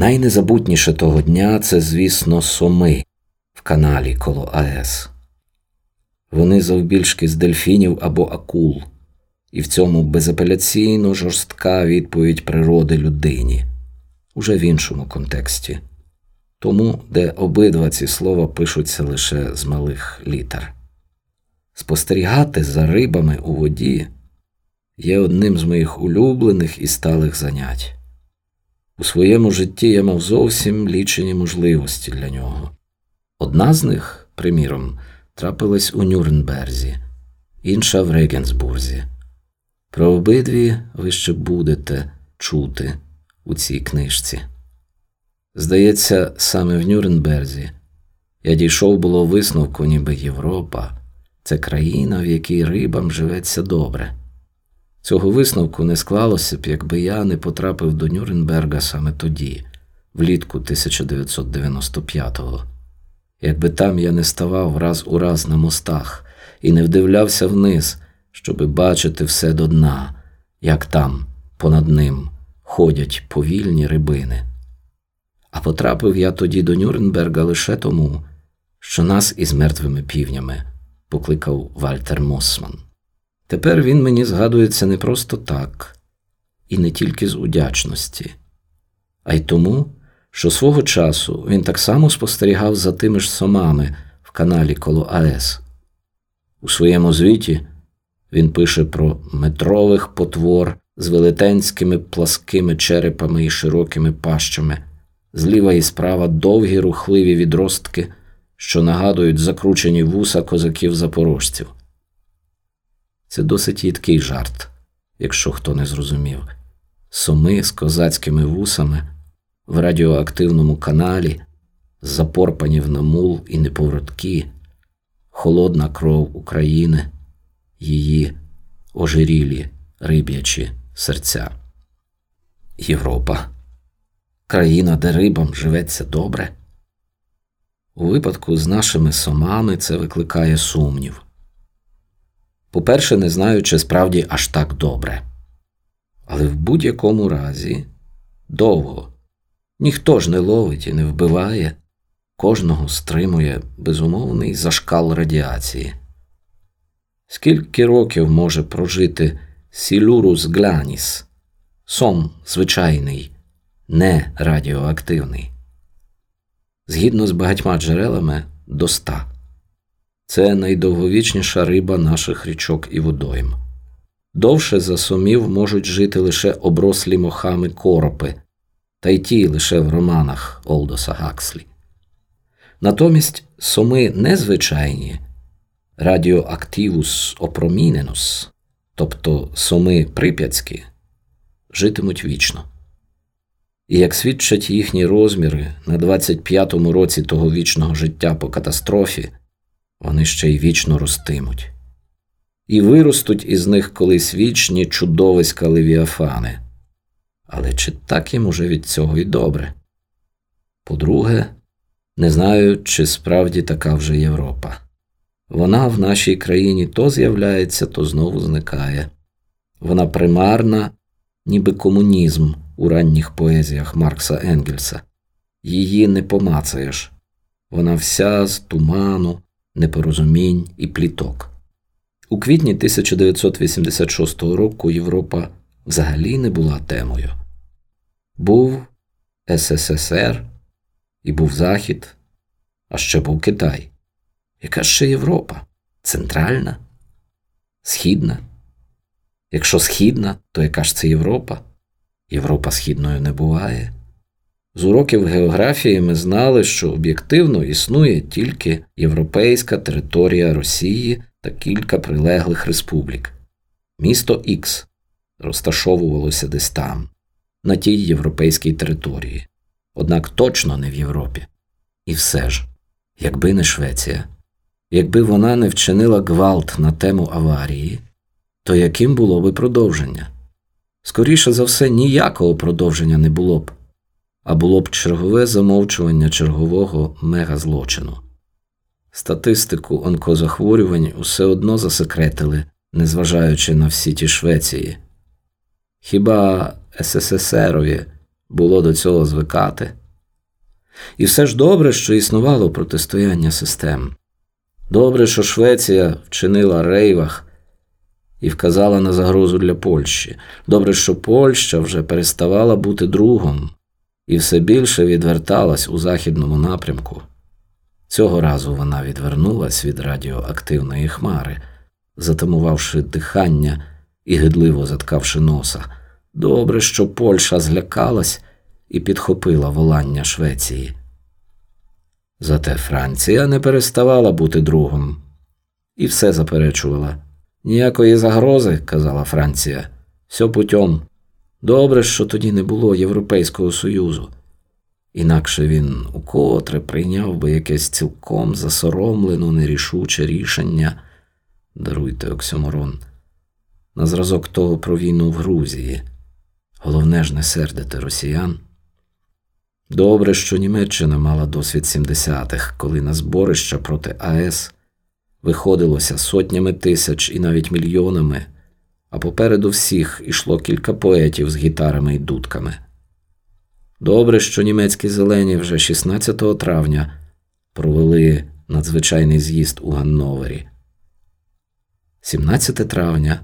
Найнезабутніше того дня це, звісно, соми в каналі коло АЕС. Вони завбільшки з дельфінів або акул, і в цьому безапеляційно жорстка відповідь природи людині, уже в іншому контексті, тому, де обидва ці слова пишуться лише з малих літер. Спостерігати за рибами у воді є одним з моїх улюблених і сталих занять. У своєму житті я мав зовсім лічені можливості для нього. Одна з них, приміром, трапилась у Нюрнберзі, інша в Регенсбурзі. Про обидві ви ще будете чути у цій книжці. Здається, саме в Нюрнберзі я дійшов було висновку, ніби Європа це країна, в якій рибам живеться добре. Цього висновку не склалося б, якби я не потрапив до Нюрнберга саме тоді, влітку 1995-го. Якби там я не ставав раз у раз на мостах і не вдивлявся вниз, щоби бачити все до дна, як там, понад ним, ходять повільні рибини. А потрапив я тоді до Нюрнберга лише тому, що нас із мертвими півнями покликав Вальтер Мосман. Тепер він мені згадується не просто так, і не тільки з удячності, а й тому, що свого часу він так само спостерігав за тими ж сомами в каналі коло АЕС. У своєму звіті він пише про метрових потвор з велетенськими пласкими черепами і широкими пащами, зліва і справа довгі рухливі відростки, що нагадують закручені вуса козаків запорожців. Це досить їдкий жарт, якщо хто не зрозумів. Соми з козацькими вусами в радіоактивному каналі, запорпані в намул і неповороткі, холодна кров України, її ожирілі риб'ячі серця. Європа, країна, де рибам живеться добре. У випадку з нашими сомами це викликає сумнів. По-перше, не знаю, чи справді аж так добре. Але в будь-якому разі довго ніхто ж не ловить і не вбиває, кожного стримує безумовний зашкал радіації. Скільки років може прожити Сілюрус Гляніс, сом звичайний, не радіоактивний? Згідно з багатьма джерелами до ста. Це найдовговічніша риба наших річок і водойм. Довше за сомів можуть жити лише оброслі мохами коропи, та й ті лише в романах Олдоса Гакслі. Натомість соми незвичайні радіоактивус опроміненус, тобто соми прип'ятські, житимуть вічно. І як свідчать їхні розміри на 25-му році того вічного життя по катастрофі вони ще й вічно ростимуть, і виростуть із них колись вічні чудовиська левіафани. Але чи так їм уже від цього й добре? По-друге, не знаю, чи справді така вже Європа. Вона в нашій країні то з'являється, то знову зникає. Вона примарна, ніби комунізм у ранніх поезіях Маркса Енгельса. Її не помацаєш. Вона вся з туману, непорозумінь і пліток. У квітні 1986 року Європа взагалі не була темою. Був СССР і був Захід, а ще був Китай. Яка ще Європа? Центральна? Східна? Якщо східна, то яка ж це Європа? Європа східною не буває. З уроків географії ми знали, що об'єктивно існує тільки європейська територія Росії та кілька прилеглих республік. Місто Х розташовувалося десь там, на тій європейській території, однак точно не в Європі. І все ж, якби не Швеція, якби вона не вчинила гвалт на тему аварії, то яким було би продовження? Скоріше за все, ніякого продовження не було б а було б чергове замовчування чергового мегазлочину. Статистику онкозахворювань усе одно засекретили, незважаючи на всі ті Швеції. Хіба СССРові було до цього звикати. І все ж добре, що існувало протистояння систем. Добре, що Швеція вчинила рейвах і вказала на загрозу для Польщі. Добре, що Польща вже переставала бути другом і все більше відверталась у західному напрямку. Цього разу вона відвернулась від радіоактивної хмари, затамувавши дихання і гидливо заткавши носа. Добре, що Польща злякалась і підхопила волання Швеції. Зате Франція не переставала бути другом і все заперечувала. Ніякої загрози, казала Франція, все путем. Добре, що тоді не було Європейського Союзу. Інакше він укотре прийняв би якесь цілком засоромлене, нерішуче рішення, даруйте Оксюморон, на зразок того про війну в Грузії. Головне ж не сердити росіян. Добре, що Німеччина мала досвід 70-х, коли на зборища проти АЕС виходилося сотнями тисяч і навіть мільйонами, а попереду всіх ішло кілька поетів з гітарами і дудками. Добре, що німецькі зелені вже 16 травня провели надзвичайний з'їзд у Ганновері. 17 травня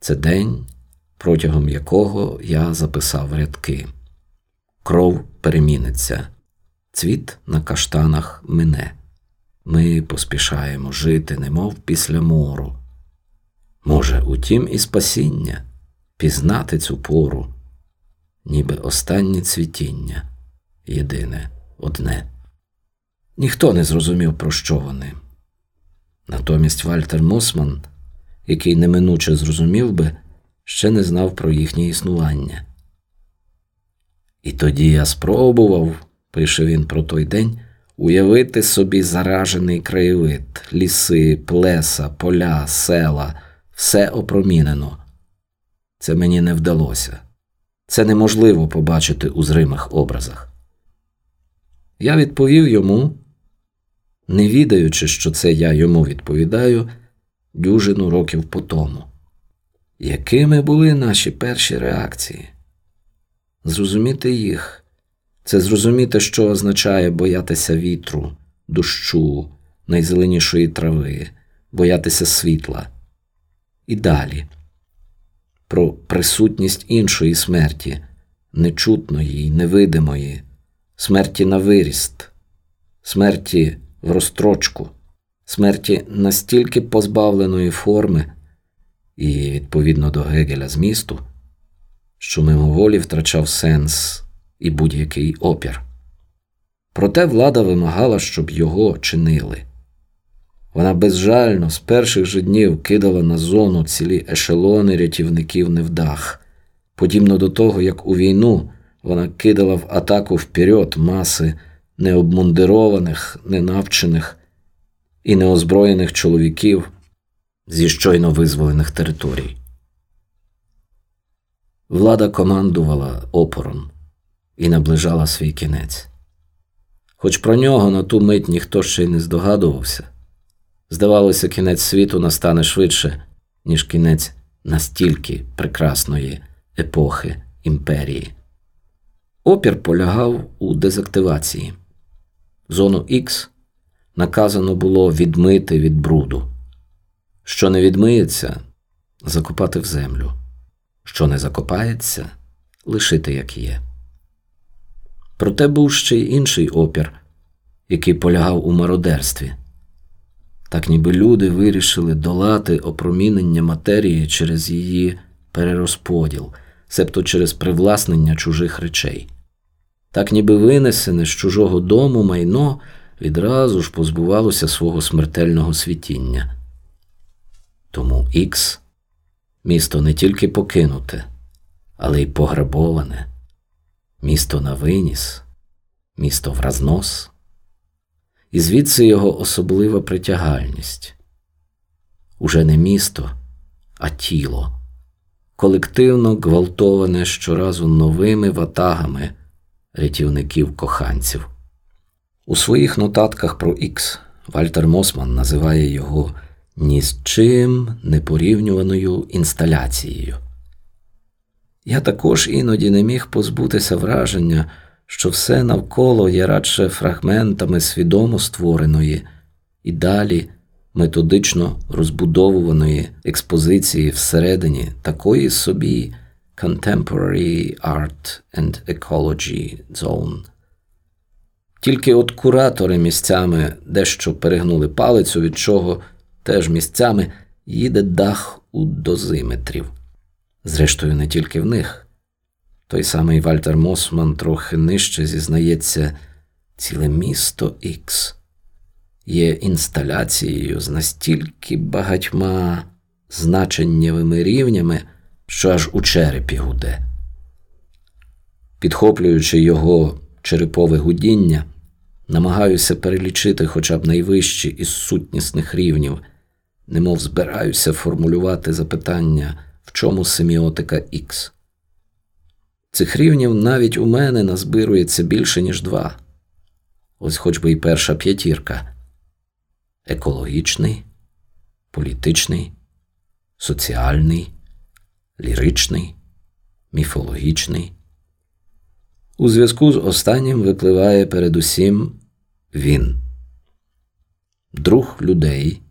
це день, протягом якого я записав рядки. Кров переміниться, цвіт на каштанах мине. Ми поспішаємо жити, немов після мору. Може, утім, і спасіння пізнати цю пору, ніби останнє цвітіння, єдине одне. Ніхто не зрозумів, про що вони. Натомість Вальтер Мосман, який неминуче зрозумів би, ще не знав про їхнє існування. І тоді я спробував, пише він про той день, уявити собі заражений краєвид, ліси, плеса, поля, села, все опромінено. Це мені не вдалося. Це неможливо побачити у зримих образах. Я відповів йому, не відаючи, що це я йому відповідаю, дюжину років по тому. Якими були наші перші реакції? Зрозуміти їх це зрозуміти, що означає боятися вітру, дощу, найзеленішої трави, боятися світла. І далі про присутність іншої смерті, нечутної й невидимої, смерті на виріст, смерті в розстрочку, смерті настільки позбавленої форми і, відповідно до Гегеля змісту, що мимоволі втрачав сенс і будь-який опір. Проте влада вимагала, щоб його чинили. Вона безжально з перших же днів кидала на зону цілі ешелони рятівників невдах, подібно до того, як у війну вона кидала в атаку вперед маси необмундированих, ненавчених і неозброєних чоловіків зі щойно визволених територій. Влада командувала опором і наближала свій кінець. Хоч про нього на ту мить ніхто ще й не здогадувався. Здавалося, кінець світу настане швидше, ніж кінець настільки прекрасної епохи імперії. Опір полягав у дезактивації. Зону Х наказано було відмити від бруду. Що не відмиється, закопати в землю, що не закопається, лишити як є. Проте був ще й інший опір, який полягав у мародерстві. Так ніби люди вирішили долати опромінення матерії через її перерозподіл, себто через привласнення чужих речей. Так ніби винесене з чужого дому майно відразу ж позбувалося свого смертельного світіння. Тому Ікс місто не тільки покинуте, але й пограбоване місто на виніс, місто в разнос, і звідси його особлива притягальність уже не місто, а тіло, колективно гвалтоване щоразу новими ватагами рятівників коханців. У своїх нотатках про Ікс Вальтер Мосман називає його ні з чим непорівнюваною інсталяцією. Я також іноді не міг позбутися враження, що все навколо є радше фрагментами свідомо створеної і далі методично розбудовуваної експозиції всередині такої собі Contemporary Art and Ecology Zone. Тільки от куратори місцями дещо перегнули палицю, від чого теж місцями їде дах у дозиметрів. Зрештою, не тільки в них. Той самий Вальтер Мосман трохи нижче зізнається, ціле місто Ікс є інсталяцією з настільки багатьма значеннєвими рівнями, що аж у черепі гуде. Підхоплюючи його черепове гудіння, намагаюся перелічити хоча б найвищі із сутнісних рівнів, немов збираюся формулювати запитання, в чому семіотика Х. Цих рівнів навіть у мене назбирується більше, ніж два. Ось хоч би і перша п'ятірка екологічний, політичний, соціальний, ліричний, міфологічний. У зв'язку з останнім випливає передусім він, друг людей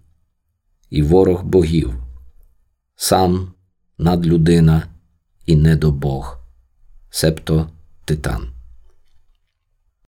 і ворог богів, сам надлюдина і недобог, себто титан.